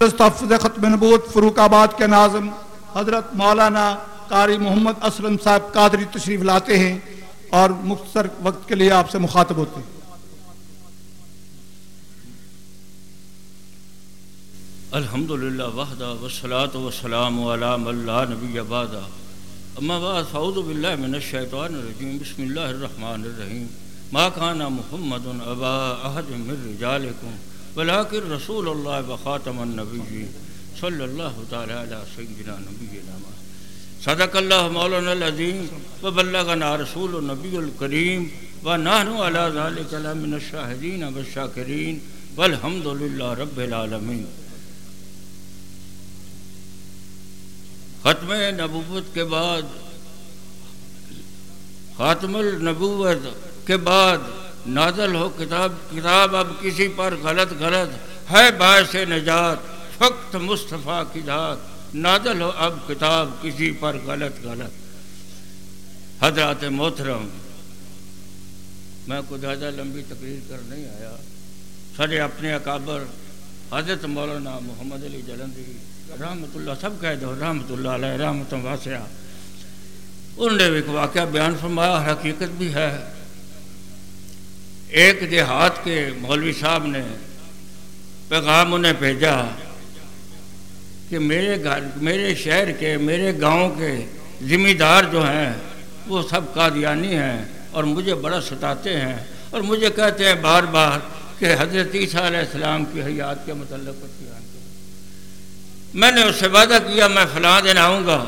تحفظ ختم نبوت فروق آباد کے ناظم حضرت مولانا قاری محمد اسلم صاحب قادری تشریف لاتے ہیں اور مختصر وقت کے لیے آپ سے مخاطب ہوتے ہیں۔ الحمد للہ وحدہ وسلاۃ وسلام علام اللہ نبی بعد۔ اما بعد، فاعوذ باللہ من الشیطان الرجیم۔ بسم اللہ الرحمن الرحیم۔ ما کان محمد ابا احد من رجالکم۔ ولكن رسول اللہ وخاتم النبی صلی اللہ تعالی علی سیدنا نبی نبینا صدق اللہ مولانا العظیم وبلغنا رسول النبی الکریم و ونحن على ذلك من الشاہدین والشاکرین والحمد للہ رب العالمین. ختم نبوت کے بعد، خاتم النبوت کے بعد نازل ہو کتاب کتاب اب کسی پر غلط غلط ہے، باعث نجات، فقط مصطفیٰ کی ذات۔ نازل ہو اب کتاب کسی پر غلط غلط۔ حضرات محترم، میں کو زیادہ لمبی تقریر کر نہیں آیا۔ سارے اپنے اکابر، حضرت مولانا محمد علی جلندی، رحمت اللہ، سب کہہ دو، رحمت اللہ علیہ، رحمت واسعہ۔ انہوں نے ایک واقعہ بیان فرمایا، حقیقت بھی ہے۔ ایک دیہات کے مولوی صاحب نے پیغام انہیں بھیجا کہ میرے گھر میرے شہر کے، میرے گاؤں کے ذمہ دار جو ہیں، وہ سب قادیانی ہیں اور مجھے بڑا ستاتے ہیں اور مجھے کہتے ہیں بار بار کہ حضرت عیسیٰ علیہ السلام کی حیات کے متعلق میں نے اس سے وعدہ کیا، میں فلاں دن آؤں گا،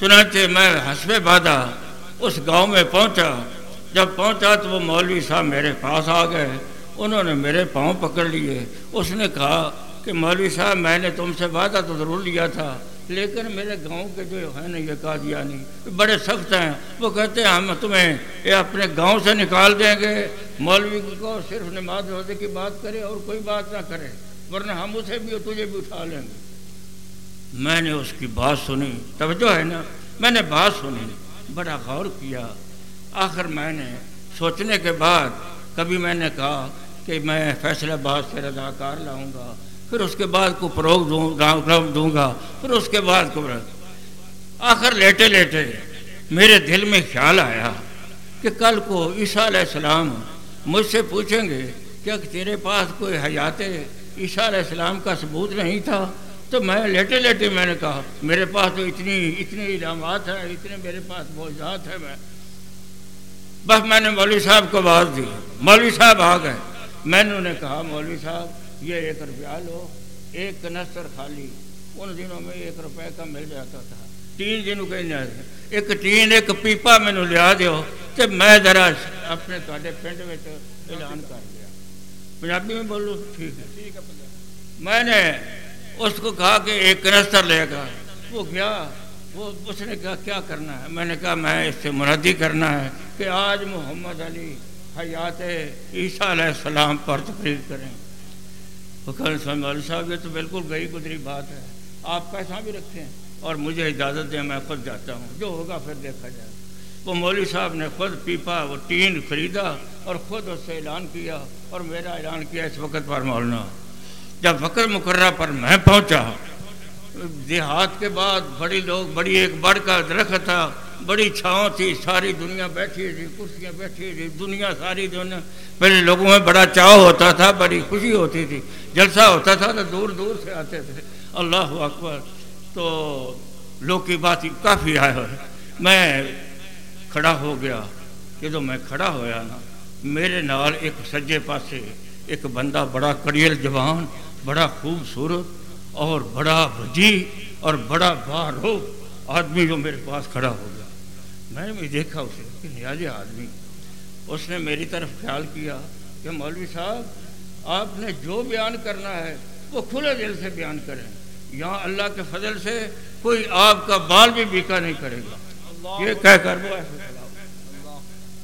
چنانچہ میں حسب وعدہ اس گاؤں میں پہنچا۔ جب پہنچا تو وہ مولوی صاحب میرے پاس آ گئے۔ انہوں نے میرے پاؤں پکڑ لیے۔ اس نے کہا کہ مولوی صاحب، میں نے تم سے وعدہ تو ضرور لیا تھا، لیکن میرے گاؤں کے جو ہے نا، یہ قادیانی بڑے سخت ہیں۔ وہ کہتے ہیں، ہم تمہیں یہ اپنے گاؤں سے نکال دیں گے۔ مولوی کو صرف نماز روزے کی بات کرے اور کوئی بات نہ کرے، ورنہ ہم اسے بھی تجھے بھی اٹھا لیں گے۔ میں نے اس کی بات سنی۔ توجہ ہے نا؟ میں نے بات سنی، بڑا غور کیا۔ آخر میں نے سوچنے کے بعد کبھی میں نے کہا کہ میں فیصلہ باد سے رضاکار لاؤں گا، پھر اس کے بعد کو فروغ دوں دوں گا، پھر اس کے بعد کو آخر لیٹے لیٹے میرے دل میں خیال آیا کہ کل کو عیسیٰ علیہ السلام مجھ سے پوچھیں گے کیا تیرے پاس کوئی حیات عیسیٰ علیہ السلام کا ثبوت نہیں تھا، تو میں لیٹے لیٹے میں نے کہا، میرے پاس تو اتنی اتنی علامات ہیں، اتنے میرے پاس موجات ہیں، میں بس میں نے مولوی صاحب کو آواز دی۔ مولوی صاحب آ گئے۔ میں نے انہیں کہا، مولوی صاحب، یہ ایک روپیہ لو، ایک کنستر خالی۔ ان دنوں میں ایک روپے کا مل جاتا تھا۔ تین دنوں کے ایک تین، ایک پیپا مینو لیا دیو۔ کہ میں ذرا اپنے تے پنڈ میں اعلان کر دیا پنجابی میں بولو، ٹھیک ہے۔ میں نے اس کو کہا کہ ایک کنستر لے گا۔ وہ گیا۔ وہ اس نے کہا، کیا کرنا ہے؟ میں نے کہا، میں اس سے منادی کرنا ہے کہ آج محمد علی حیات عیسیٰ علیہ السلام پر تقریر کریں۔ علیہ صاحب، یہ تو بالکل گئی گزری بات ہے۔ آپ پیسہ بھی رکھیں اور مجھے اجازت دیں، میں خود جاتا ہوں۔ جو ہوگا پھر دیکھا جائے۔ وہ مولوی صاحب نے خود پیپا، وہ ٹین خریدا اور خود اس سے اعلان کیا اور میرا اعلان کیا اس وقت پر مولانا۔ جب فقر مقررہ پر میں پہنچا دیہات کے بعد بڑی لوگ، بڑی ایک بڑھ کا درخت تھا بڑی چھاؤں تھی، ساری دنیا بیٹھی تھی کرسیاں بیٹھی تھی دنیا ساری دنیا۔ پہلے لوگوں میں بڑا چاؤ ہوتا تھا، بڑی خوشی ہوتی تھی۔ جلسہ ہوتا تھا تو دور دور سے آتے تھے۔ اللہ اکبر۔ تو لوگ کی بات کافی آئے ہوئے میں کھڑا ہو گیا کہ تو میں کھڑا ہویا نا، میرے نال ایک سجے پاسے ایک بندہ بڑا کڑیل جوان، بڑا خوبصورت اور بڑا وجی اور بڑا بارو آدمی جو میرے پاس کھڑا ہو گیا۔ میں نے بھی دیکھا اسے، کہ نیاز آدمی۔ اس نے میری طرف خیال کیا کہ مولوی صاحب، آپ نے جو بیان کرنا ہے، وہ کھلے دل سے بیان کریں۔ یہاں اللہ کے فضل سے کوئی آپ کا بال بھی بیکا نہیں کرے گا۔ یہ کہہ کر وہ ایسے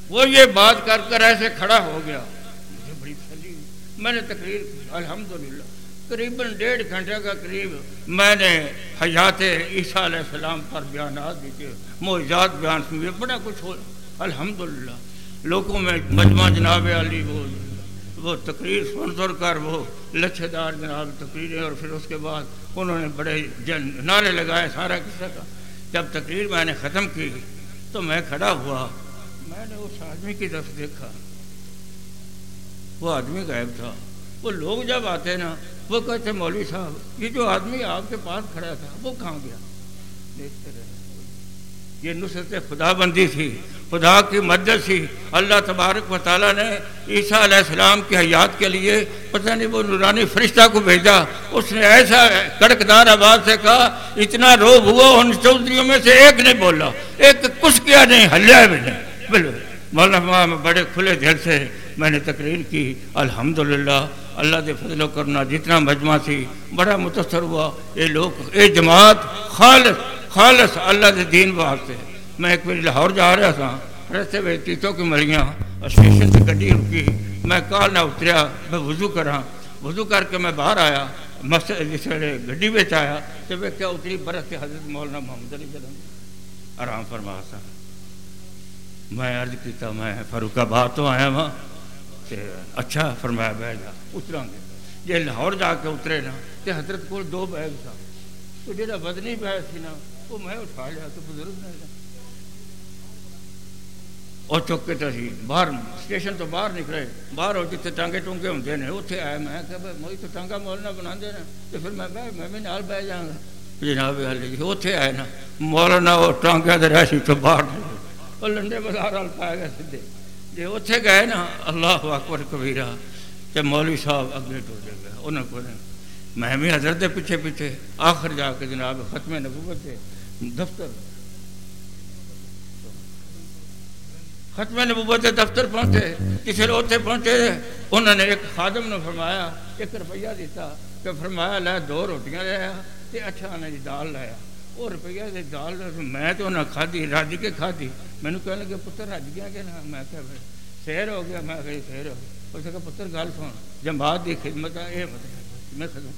وہ یہ بات کر کر ایسے کھڑا ہو گیا۔ مجھے بڑی سلی میں نے تقریر الحمدللہ۔ قریباً ڈیڑھ گھنٹے کا قریب میں نے حیات عیسیٰ علیہ السلام پر بیانات دیتے معجزات بیان سنیے بڑا کچھ ہو۔ الحمدللہ، لوگوں میں مجمع جناب علی وہ وہ تقریر سن سن کر، وہ لچھے دار جناب تقریریں اور پھر اس کے بعد انہوں نے بڑے جن نعرے لگائے سارا قصہ کا۔ جب تقریر میں نے ختم کی تو میں کھڑا ہوا۔ میں نے اس آدمی کی طرف دیکھا۔ وہ آدمی غائب تھا۔ وہ لوگ جب آتے نا وہ کہتے مولوی صاحب، یہ جو آدمی آپ کے پاس کھڑا تھا، وہ کہاں گیا؟ دیکھتے رہے۔ یہ نصرت خدا بندی تھی، خدا کی مدد تھی۔ اللہ تبارک و تعالیٰ نے عیسیٰ علیہ السلام کی حیات کے لیے پتہ نہیں وہ نورانی فرشتہ کو بھیجا۔ اس نے ایسا کڑکدار آواز سے کہا، اتنا روب ہوا، ان چودھریوں میں سے ایک نہیں بولا۔ ایک کچھ کیا نہیں ہلیا بھی نہیں۔ بولو مولانا بڑے کھلے دل سے میں نے تقریر کی، الحمدللہ، اللہ دے فضل و کرنا جتنا مجمع تھی، بڑا متاثر ہوا۔ یہ لوگ، اے جماعت، خالص خالص اللہ دے دین واسطے۔ میں ایک بار لاہور جا رہا تھا رستے میں تیتوں کی مریاں اسٹیشن سے گڈی رکی۔ میں کال نہ اتریا، میں وضو کرا وضو کر کے میں باہر آیا، مسجد، جس ویلے گڈی بچ آیا، تو میں کیا اتری برس کے حضرت مولانا محمد علی جلن آرام فرما سا۔ میں عرض کیتا، میں فاروق آباد تو آیا وہاں اچھا فرمایا بہ جا اترا گے۔ جی لاہور جا کے اترے نا تو حضرت کو دو بیگ تھا۔ تو جا بدنی بیگ سی نا، وہ میں اٹھا لیا تو بزرگ نے اور چک کے سی باہر اسٹیشن تو باہر نکلے۔ باہر ہو جتنے ٹانگے ٹونگے ہوتے ہیں اتنے آئے۔ میں کہ موئی تو ٹانگا مولنا بنا دے نا تو پھر میں بہ میں بھی نال بہ جاؤں گا۔ جناب اتنے آئے نا مولانا وہ ٹانگے دے رہی تو باہر وہ لنڈے بازار وال پائے گئے سیدھے۔ جی اتنے گئے نا، اللہ اکبر کبیرا کہ مولوی صاحب اگے ٹوٹ گئے، انہوں کو میں بھی حضرت دے پیچھے پیچھے آخر جا کے جناب ختم نبوت دے، دفتر۔ ختم نبوت دے دفتر پہنچے، کسی لوگ اتنے پہنچے، انہوں نے ایک خادم نے فرمایا، ایک روپیہ دیتا، کہ فرمایا، لے دو روٹیاں لیا تے اچھا نے جی دال لایا وہ روپیہ دے دال میں تو انہیں کھادی رج کے کھادی مینو کہنے لگے پتر رج گیا کہ نہ میں کہ سیر ہو گیا میں کہ سیر ہو گیا اس کا پتر گل سن جماعت کی خدمت ہے یہ مطلب میں ختم